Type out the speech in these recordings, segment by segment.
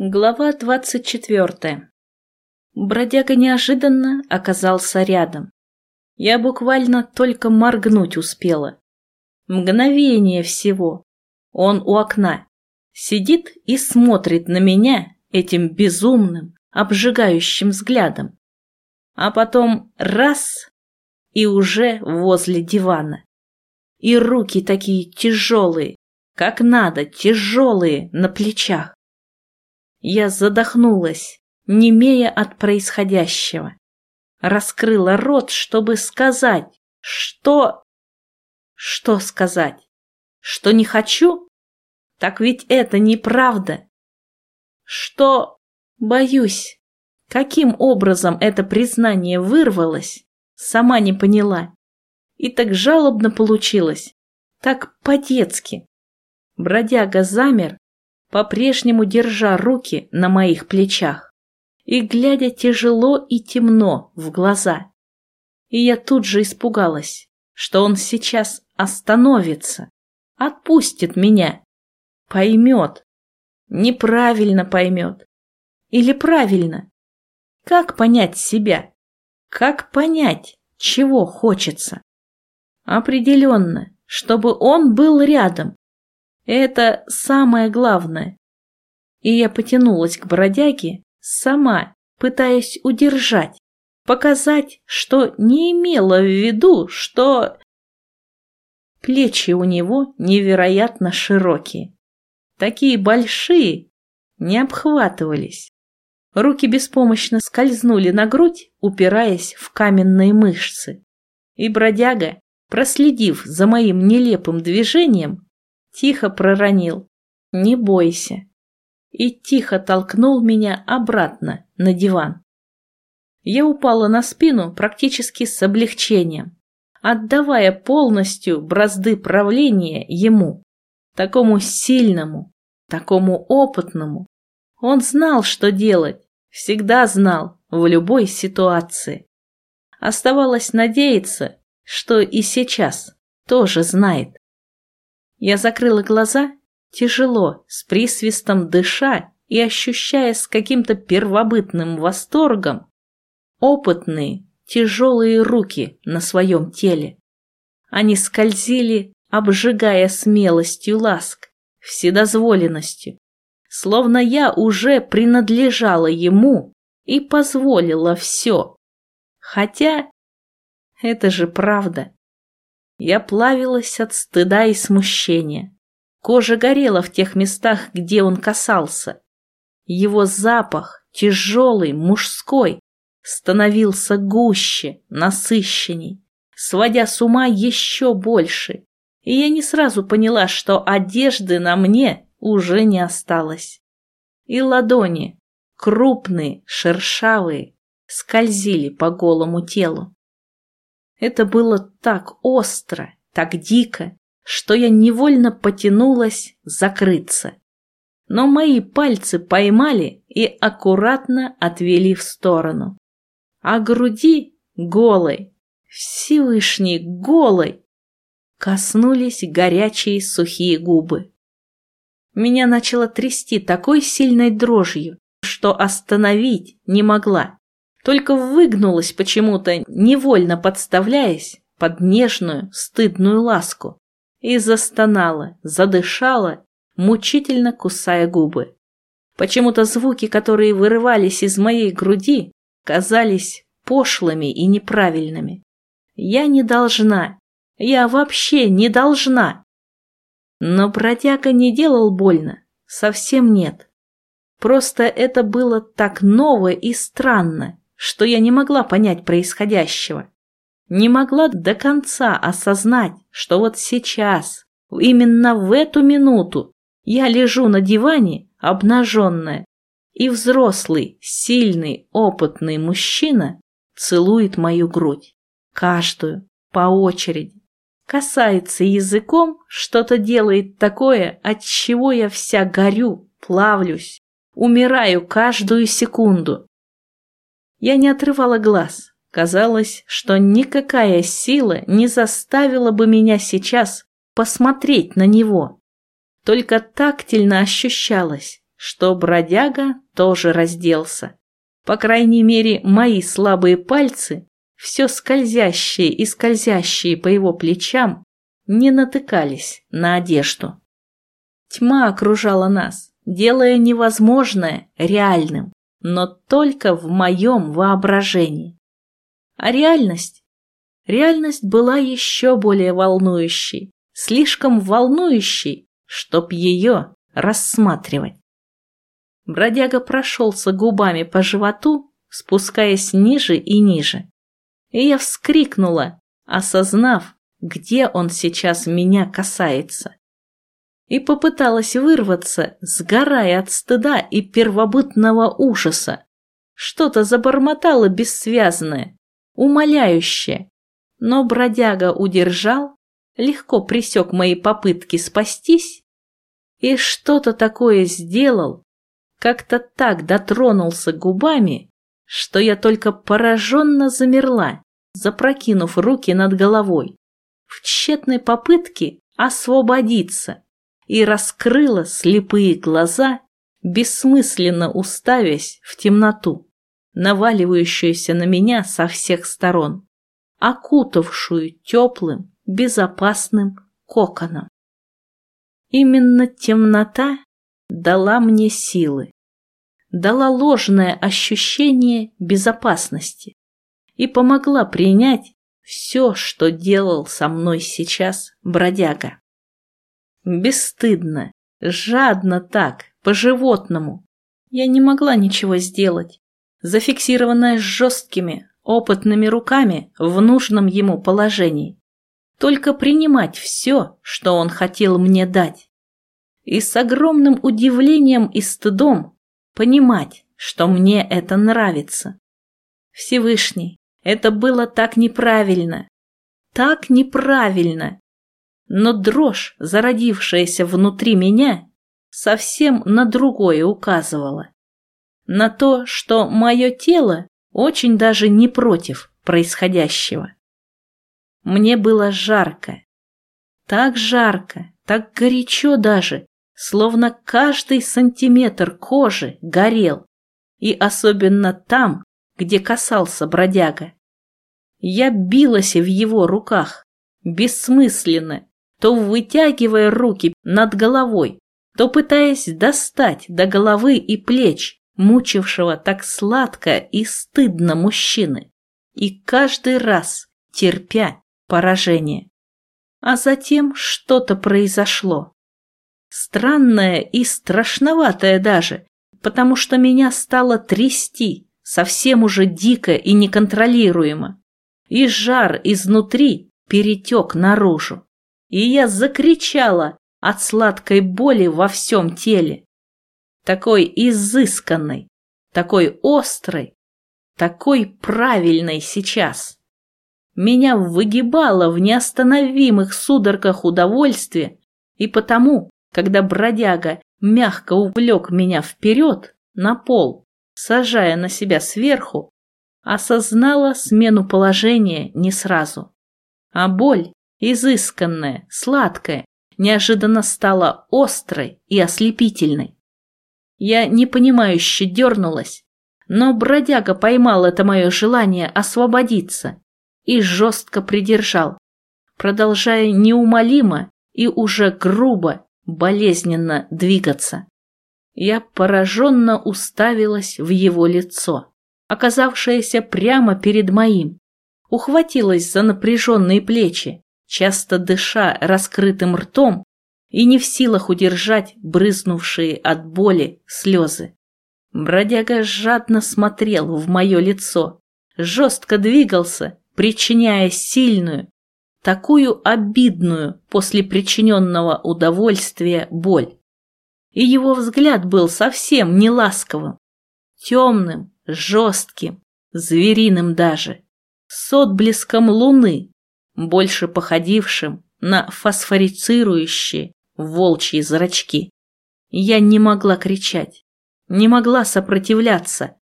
Глава двадцать четвертая. Бродяга неожиданно оказался рядом. Я буквально только моргнуть успела. Мгновение всего. Он у окна. Сидит и смотрит на меня этим безумным, обжигающим взглядом. А потом раз — и уже возле дивана. И руки такие тяжелые, как надо, тяжелые на плечах. Я задохнулась, немея от происходящего. Раскрыла рот, чтобы сказать, что... Что сказать? Что не хочу? Так ведь это неправда. Что... Боюсь. Каким образом это признание вырвалось, сама не поняла. И так жалобно получилось, так по-детски. Бродяга замер, по-прежнему держа руки на моих плечах и глядя тяжело и темно в глаза. И я тут же испугалась, что он сейчас остановится, отпустит меня, поймет, неправильно поймет. Или правильно? Как понять себя? Как понять, чего хочется? Определенно, чтобы он был рядом, это самое главное. И я потянулась к бродяге сама, пытаясь удержать, показать, что не имела в виду, что... Плечи у него невероятно широкие. Такие большие, не обхватывались. Руки беспомощно скользнули на грудь, упираясь в каменные мышцы. И бродяга, проследив за моим нелепым движением, Тихо проронил «Не бойся» и тихо толкнул меня обратно на диван. Я упала на спину практически с облегчением, отдавая полностью бразды правления ему, такому сильному, такому опытному. Он знал, что делать, всегда знал в любой ситуации. Оставалось надеяться, что и сейчас тоже знает. Я закрыла глаза, тяжело, с присвистом дыша и ощущая с каким-то первобытным восторгом опытные, тяжелые руки на своем теле. Они скользили, обжигая смелостью ласк, вседозволенностью, словно я уже принадлежала ему и позволила все. Хотя это же правда. Я плавилась от стыда и смущения. Кожа горела в тех местах, где он касался. Его запах, тяжелый, мужской, становился гуще, насыщенней, сводя с ума еще больше. И я не сразу поняла, что одежды на мне уже не осталось. И ладони, крупные, шершавые, скользили по голому телу. Это было так остро, так дико, что я невольно потянулась закрыться. Но мои пальцы поймали и аккуратно отвели в сторону. А груди голой, Всевышний голой, коснулись горячие сухие губы. Меня начало трясти такой сильной дрожью, что остановить не могла только выгнулась почему-то, невольно подставляясь под нежную, стыдную ласку, и застонала, задышала, мучительно кусая губы. Почему-то звуки, которые вырывались из моей груди, казались пошлыми и неправильными. Я не должна, я вообще не должна. Но бродяга не делал больно, совсем нет. Просто это было так ново и странно, что я не могла понять происходящего. Не могла до конца осознать, что вот сейчас, именно в эту минуту, я лежу на диване, обнаженная, и взрослый, сильный, опытный мужчина целует мою грудь, каждую, по очереди, касается языком, что-то делает такое, от чего я вся горю, плавлюсь, умираю каждую секунду. Я не отрывала глаз. Казалось, что никакая сила не заставила бы меня сейчас посмотреть на него. Только тактильно ощущалось, что бродяга тоже разделся. По крайней мере, мои слабые пальцы, все скользящие и скользящие по его плечам, не натыкались на одежду. Тьма окружала нас, делая невозможное реальным, но только в моем воображении. А реальность? Реальность была еще более волнующей, слишком волнующей, чтоб ее рассматривать. Бродяга прошелся губами по животу, спускаясь ниже и ниже. И я вскрикнула, осознав, где он сейчас меня касается. И попыталась вырваться, сгорая от стыда и первобытного ужаса. Что-то забормотало бессвязное, умоляющее, но бродяга удержал, легко пресек мои попытки спастись и что-то такое сделал, как-то так дотронулся губами, что я только пораженно замерла, запрокинув руки над головой, в тщетной попытке освободиться, и раскрыла слепые глаза, бессмысленно уставясь в темноту, наваливающуюся на меня со всех сторон, окутавшую теплым, безопасным коконом. Именно темнота дала мне силы, дала ложное ощущение безопасности и помогла принять все, что делал со мной сейчас бродяга. Бесстыдно, жадно так, по-животному. Я не могла ничего сделать, зафиксированная жесткими, опытными руками в нужном ему положении. Только принимать все, что он хотел мне дать и с огромным удивлением и стыдом понимать, что мне это нравится. Всевышний, это было так неправильно, так неправильно. Но дрожь, зародившаяся внутри меня, совсем на другое указывала. На то, что мое тело очень даже не против происходящего. Мне было жарко. Так жарко, так горячо даже, словно каждый сантиметр кожи горел, и особенно там, где касался бродяга. Я билась в его руках, бессмысленно, то вытягивая руки над головой, то пытаясь достать до головы и плеч мучившего так сладко и стыдно мужчины, и каждый раз терпя поражение. А затем что-то произошло. Странное и страшноватое даже, потому что меня стало трясти, совсем уже дико и неконтролируемо. И жар изнутри перетек наружу. И я закричала от сладкой боли во всем теле. Такой изысканной, такой острой, такой правильной сейчас. Меня выгибало в неостановимых судорогах удовольствия, и потому когда бродяга мягко увлек меня вперед на пол, сажая на себя сверху, осознала смену положения не сразу. А боль, изысканная, сладкая, неожиданно стала острой и ослепительной. Я непонимающе дернулась, но бродяга поймал это мое желание освободиться и жестко придержал, продолжая неумолимо и уже грубо болезненно двигаться. Я пораженно уставилась в его лицо, оказавшееся прямо перед моим, ухватилась за напряженные плечи, часто дыша раскрытым ртом и не в силах удержать брызнувшие от боли слезы. Бродяга жадно смотрел в мое лицо, жестко двигался, причиняя сильную, такую обидную после причиненного удовольствия боль. И его взгляд был совсем не ласковым, темным, жестким, звериным даже, с отблеском луны, больше походившим на фосфорицирующие волчьи зрачки. Я не могла кричать, не могла сопротивляться,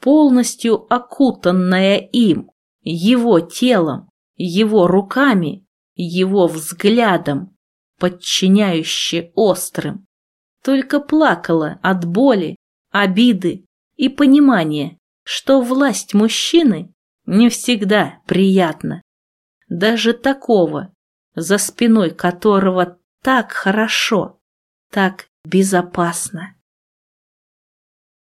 полностью окутанная им, его телом, его руками, его взглядом, подчиняюще острым, только плакала от боли, обиды и понимания, что власть мужчины не всегда приятна. Даже такого, за спиной которого так хорошо, так безопасно.